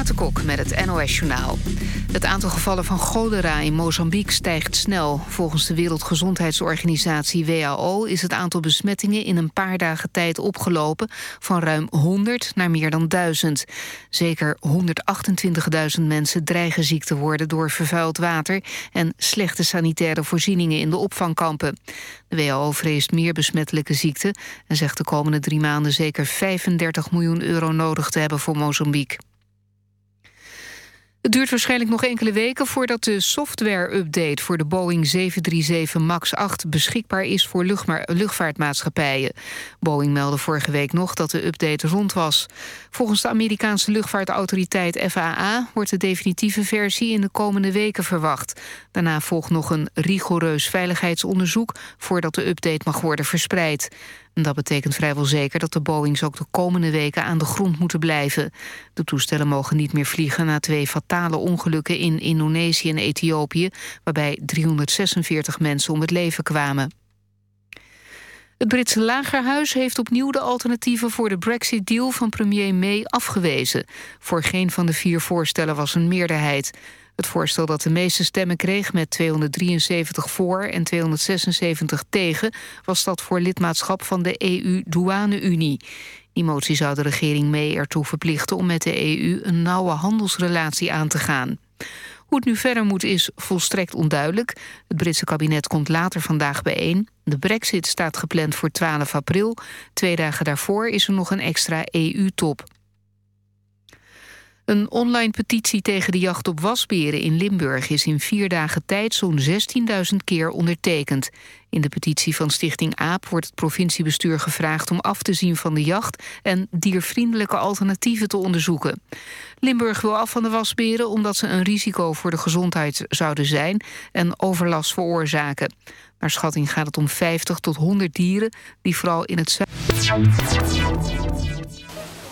Renate met het NOS Journaal. Het aantal gevallen van cholera in Mozambique stijgt snel. Volgens de Wereldgezondheidsorganisatie WHO... is het aantal besmettingen in een paar dagen tijd opgelopen... van ruim 100 naar meer dan 1000. Zeker 128.000 mensen dreigen ziek te worden... door vervuild water en slechte sanitaire voorzieningen in de opvangkampen. De WHO vreest meer besmettelijke ziekten... en zegt de komende drie maanden zeker 35 miljoen euro nodig te hebben voor Mozambique. Het duurt waarschijnlijk nog enkele weken voordat de software-update voor de Boeing 737 MAX 8 beschikbaar is voor luchtvaartmaatschappijen. Boeing meldde vorige week nog dat de update rond was. Volgens de Amerikaanse luchtvaartautoriteit FAA wordt de definitieve versie in de komende weken verwacht. Daarna volgt nog een rigoureus veiligheidsonderzoek voordat de update mag worden verspreid. Dat betekent vrijwel zeker dat de Boeings ook de komende weken aan de grond moeten blijven. De toestellen mogen niet meer vliegen na twee fatale ongelukken in Indonesië en Ethiopië, waarbij 346 mensen om het leven kwamen. Het Britse lagerhuis heeft opnieuw de alternatieven voor de Brexit-deal van premier May afgewezen. Voor geen van de vier voorstellen was een meerderheid. Het voorstel dat de meeste stemmen kreeg met 273 voor en 276 tegen... was dat voor lidmaatschap van de EU-douane-Unie. Die motie zou de regering mee ertoe verplichten om met de EU... een nauwe handelsrelatie aan te gaan. Hoe het nu verder moet is volstrekt onduidelijk. Het Britse kabinet komt later vandaag bijeen. De brexit staat gepland voor 12 april. Twee dagen daarvoor is er nog een extra EU-top. Een online petitie tegen de jacht op wasberen in Limburg... is in vier dagen tijd zo'n 16.000 keer ondertekend. In de petitie van Stichting AAP wordt het provinciebestuur gevraagd... om af te zien van de jacht en diervriendelijke alternatieven te onderzoeken. Limburg wil af van de wasberen omdat ze een risico voor de gezondheid zouden zijn... en overlast veroorzaken. Naar schatting gaat het om 50 tot 100 dieren... die vooral in het zuiden...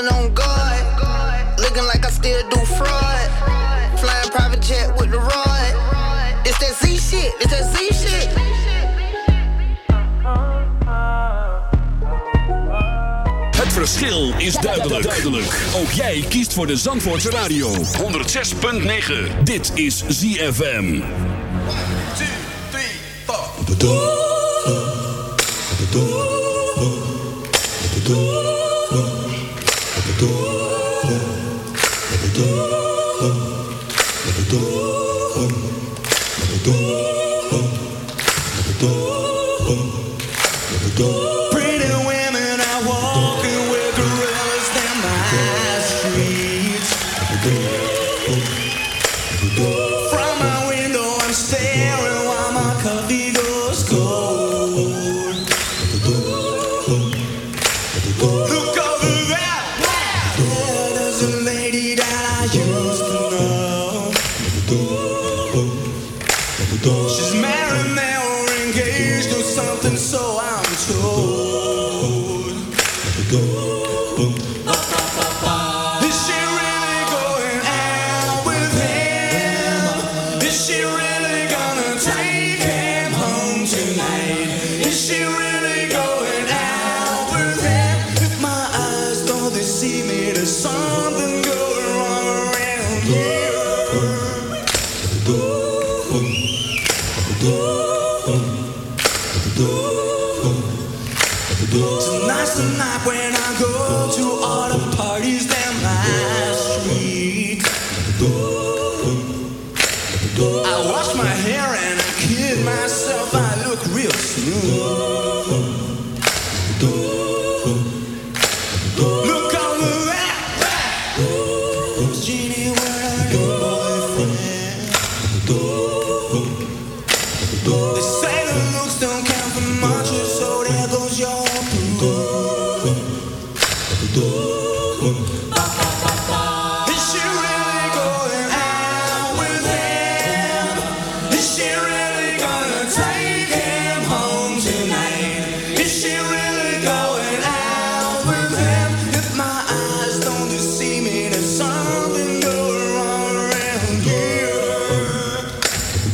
Sleeping on guard. Looking like I still do fraud. Flying private jet with the rod. It's that Z shit. It's that Z shit. Het verschil is duidelijk. duidelijk. Ook jij kiest voor de Zandvoortse Radio. 106.9. Dit is ZFM. 1, 2, 3, 4.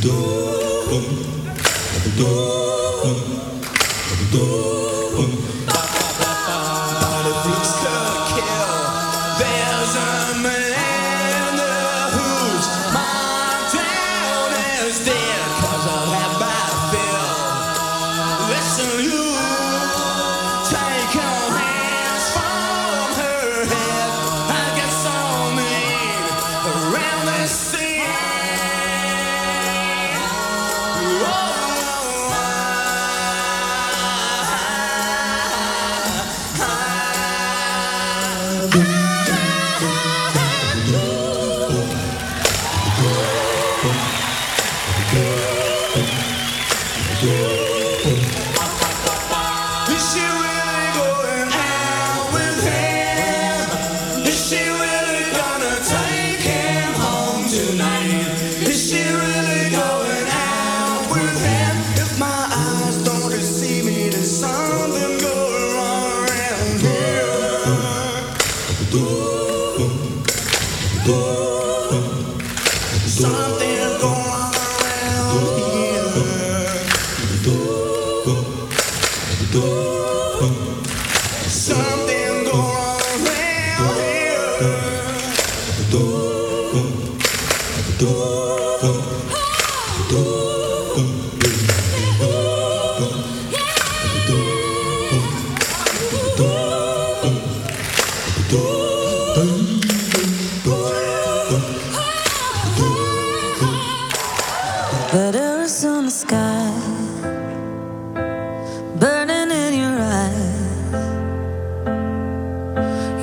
Oh.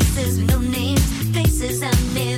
faces with no names, faces I made.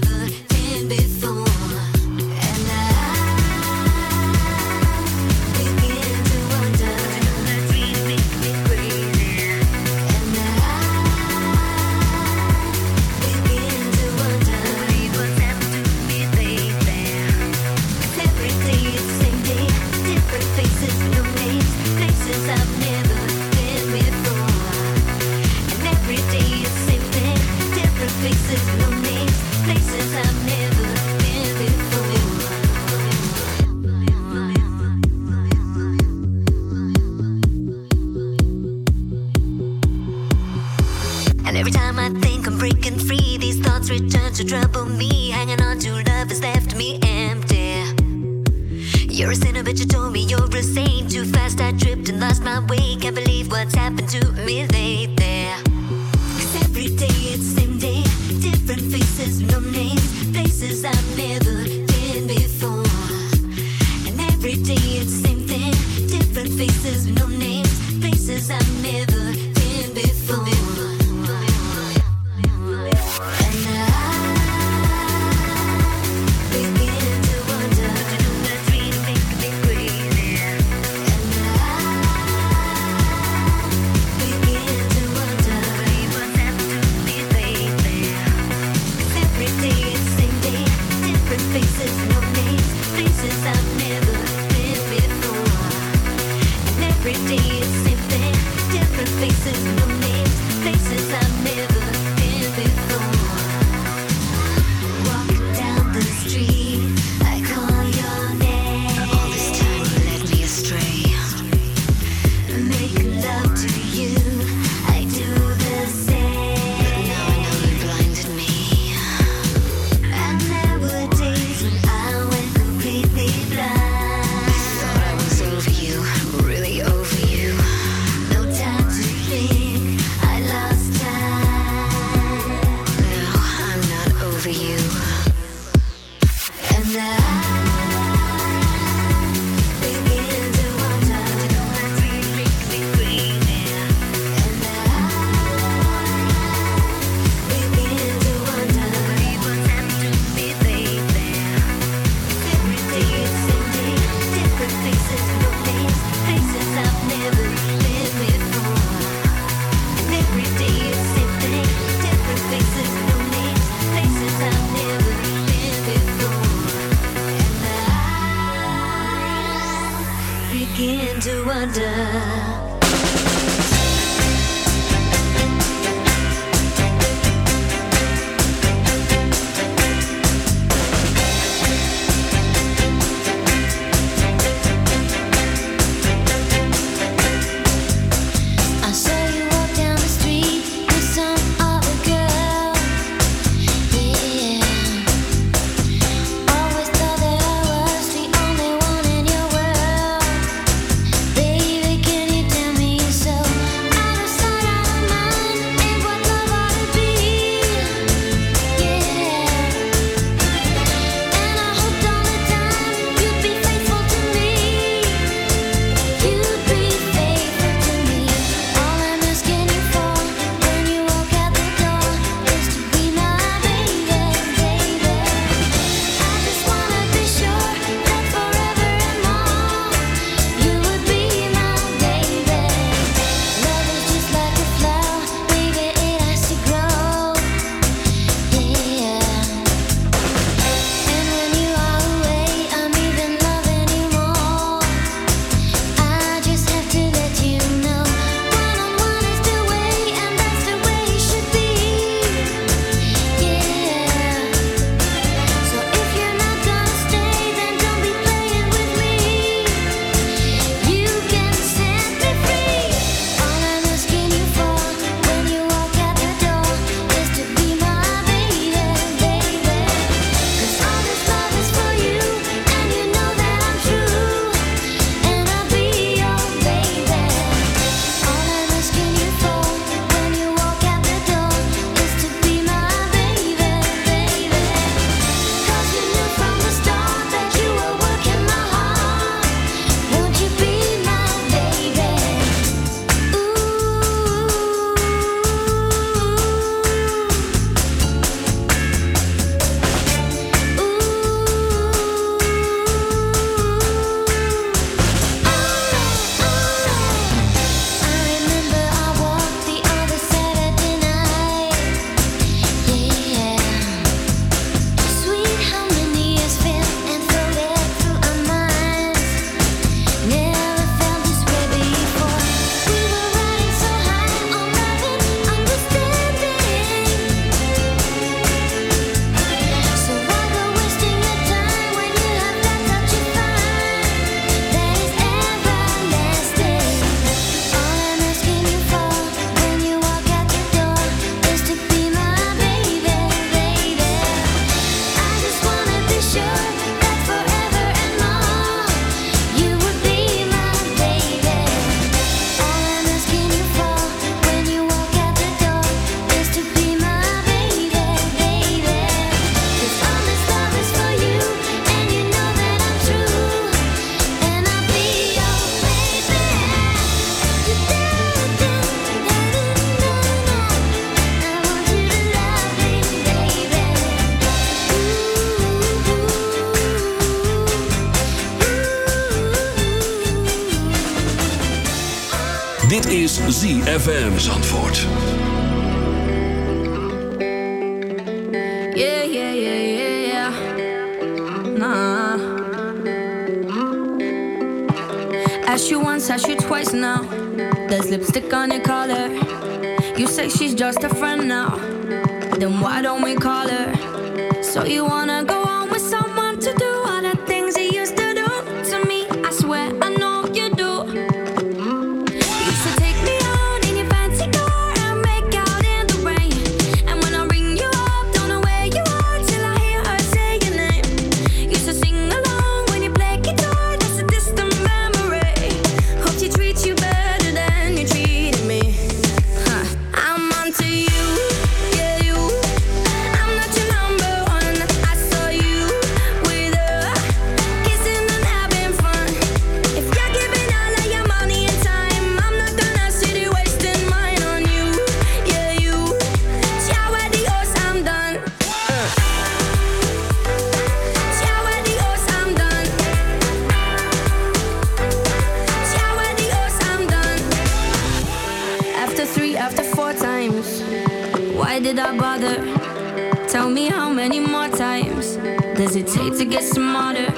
To get smarter?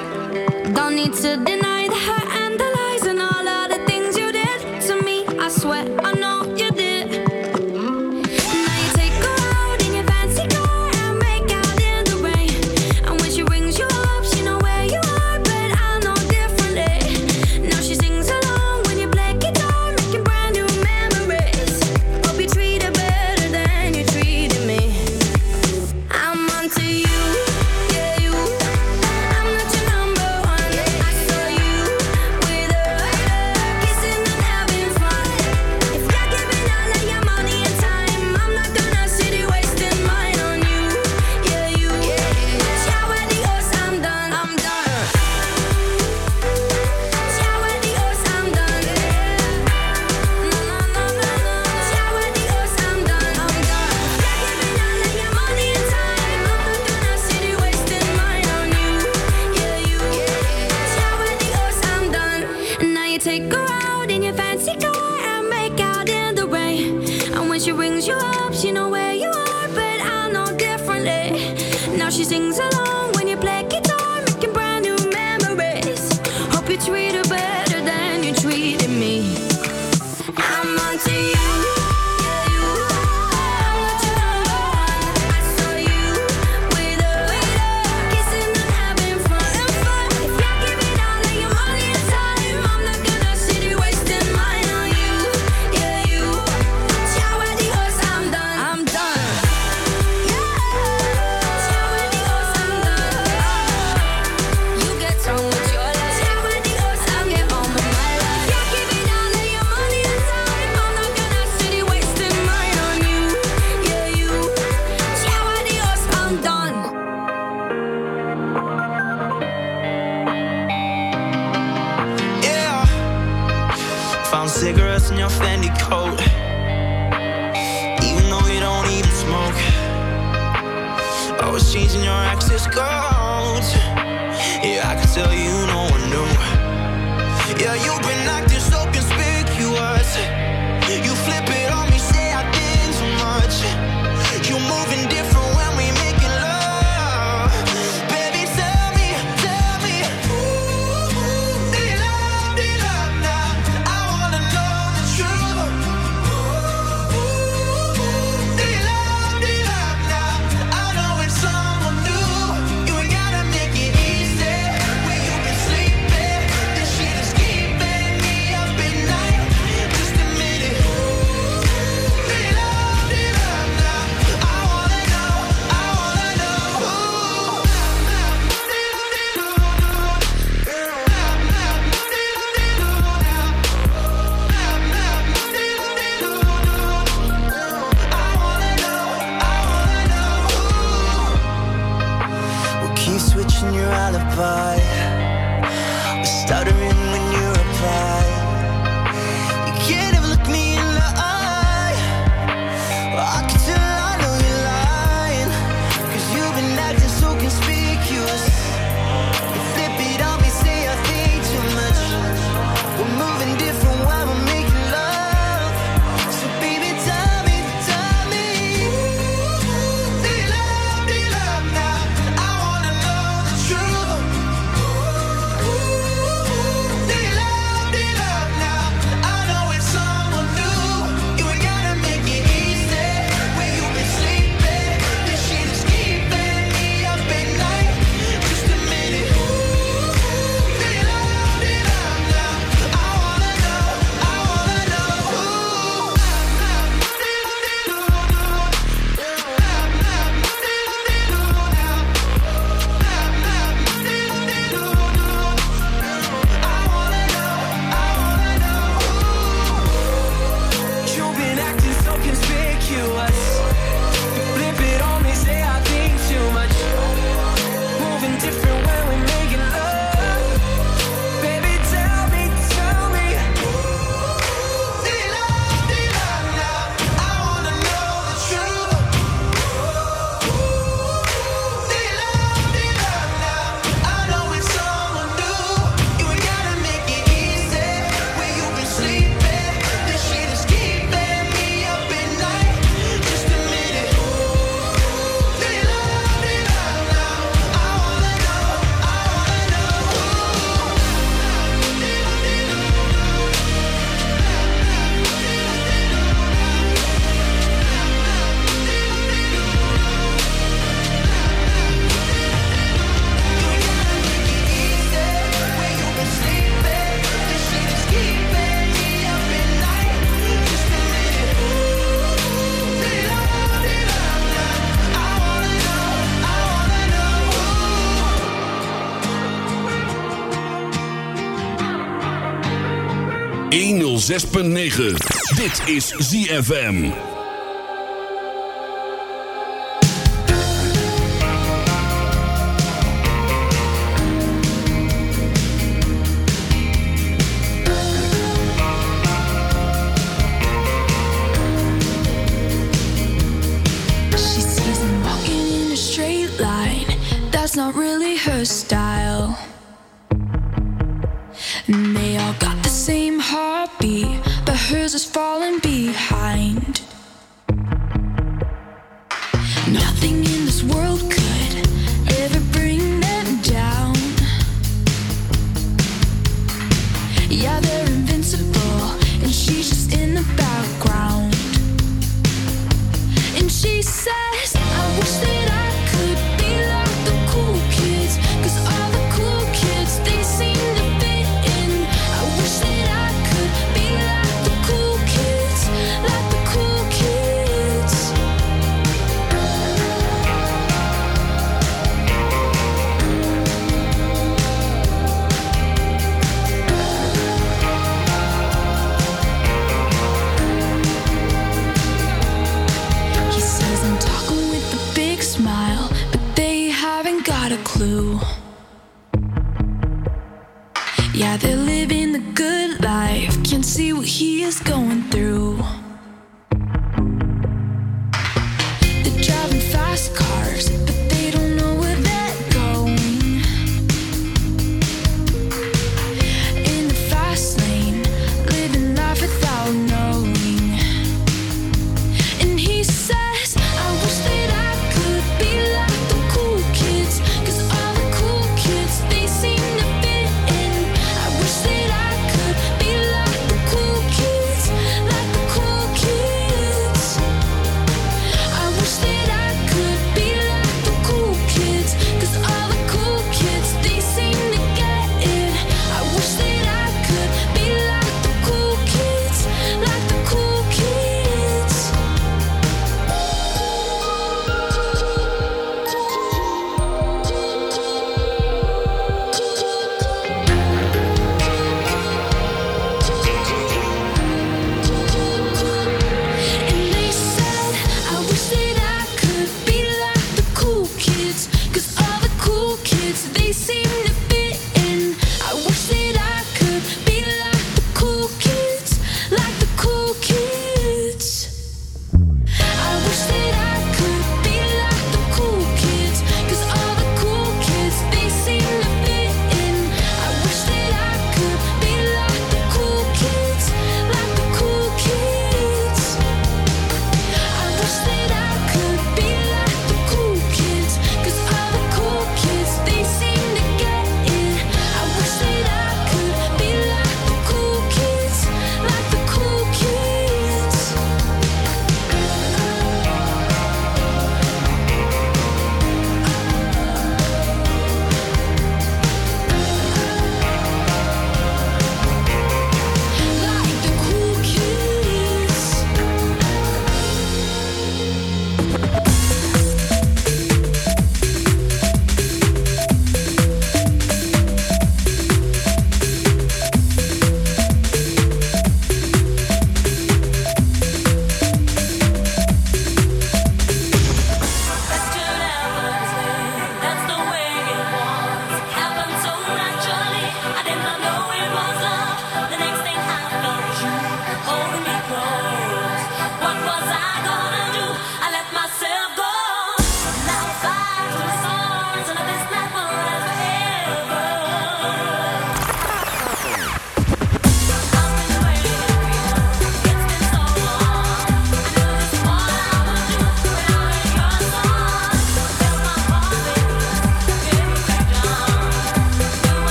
106.9. Dit is ZFM.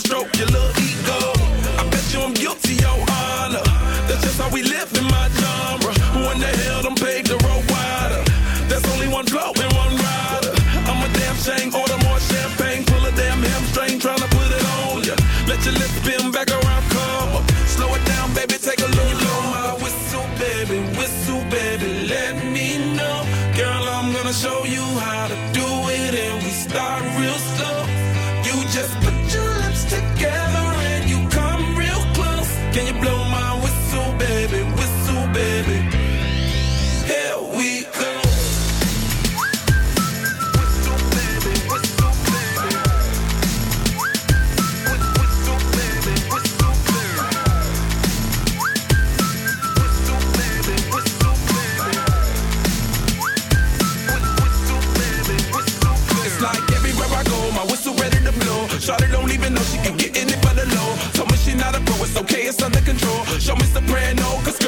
and stroke your little ego. I bet you I'm guilty, your honor. That's just how we live in my genre. Who in the hell done paved the Show me soprano, cause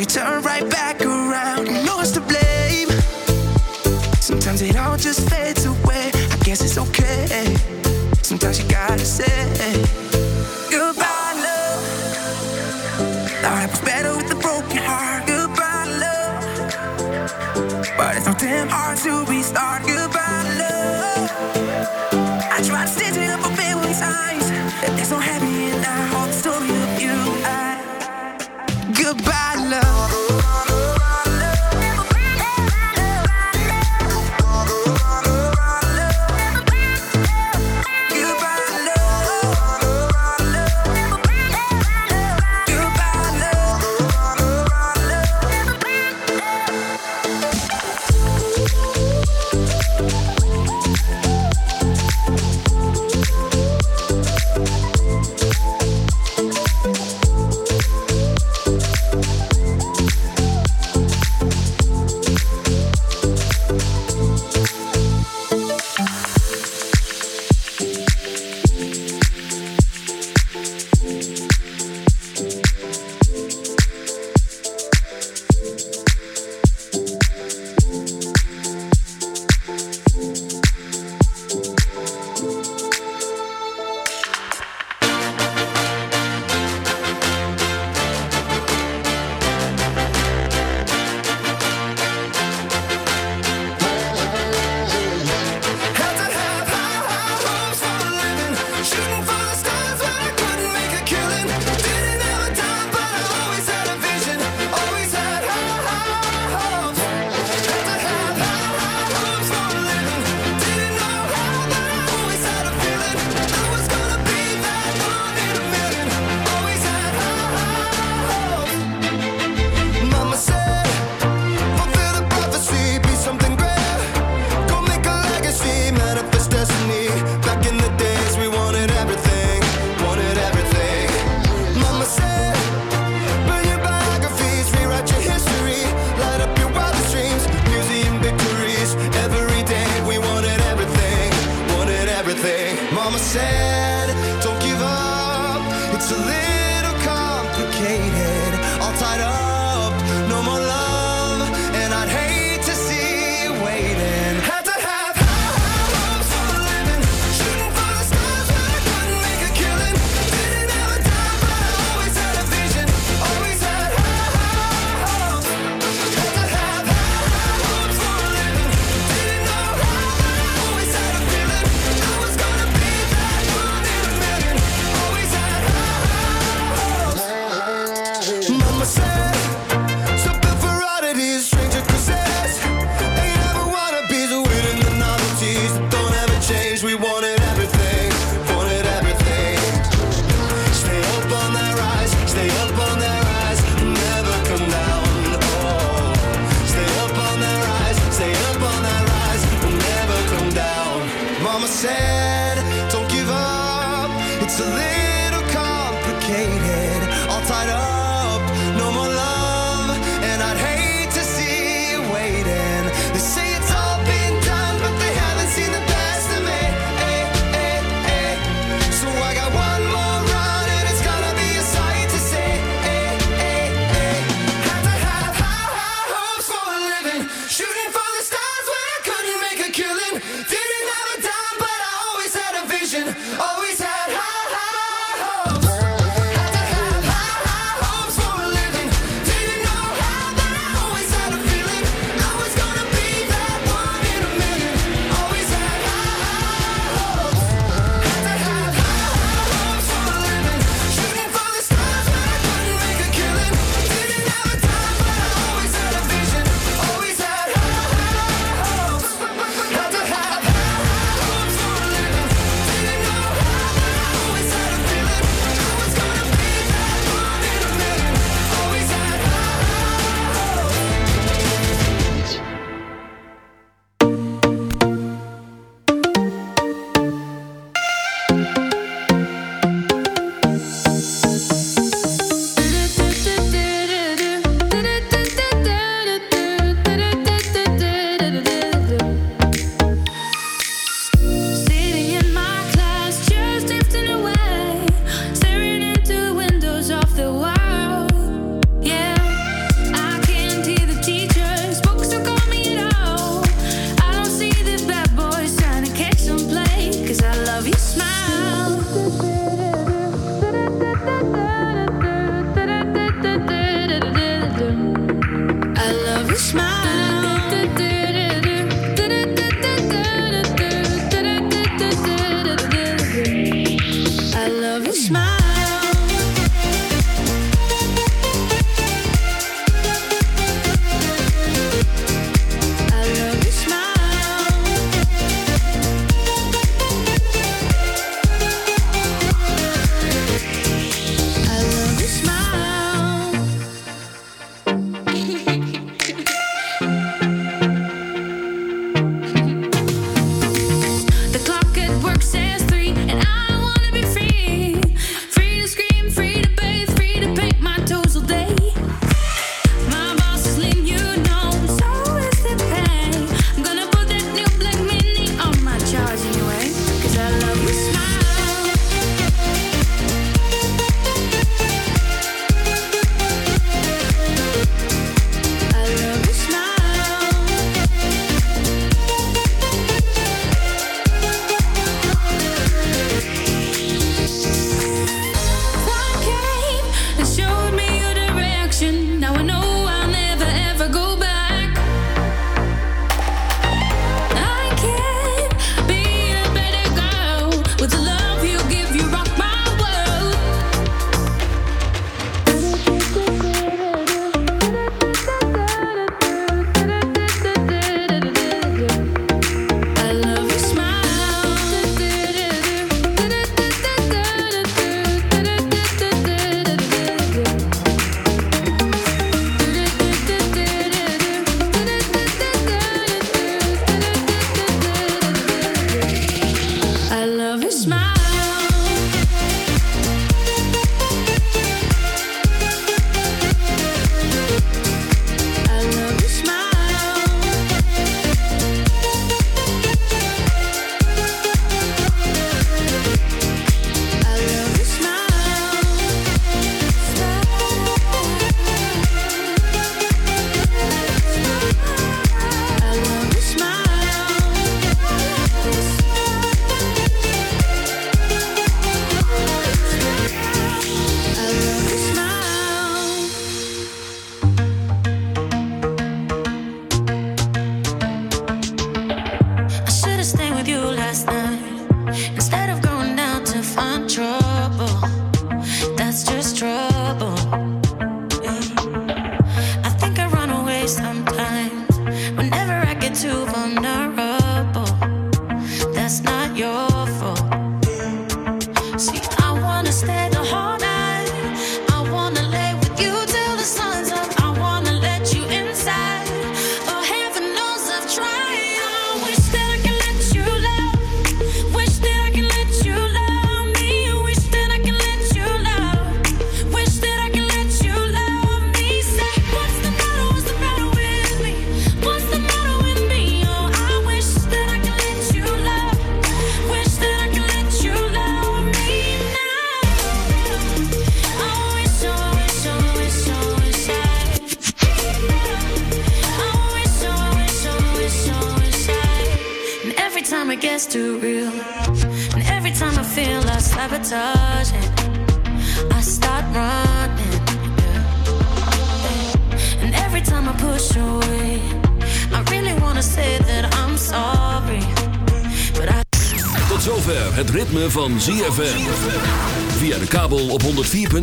you turn right back around. And know it's to blame. Sometimes it all just fades away. I guess it's okay. Sometimes you gotta say goodbye, love. Thought I was better with a broken heart. Goodbye, love. But it's so damn hard to restart. Goodbye, love. I try to stitch it up a bit with signs. There's no happy.